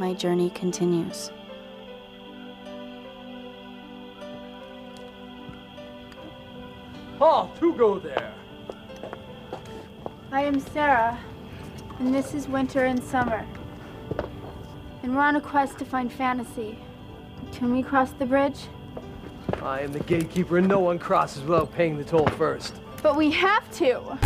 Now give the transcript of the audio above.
my journey continues. Oh, to go there. I am Sarah, and this is winter and summer. And we're on a quest to find fantasy. Can we cross the bridge? I am the gatekeeper, and no one crosses without paying the toll first. But we have to!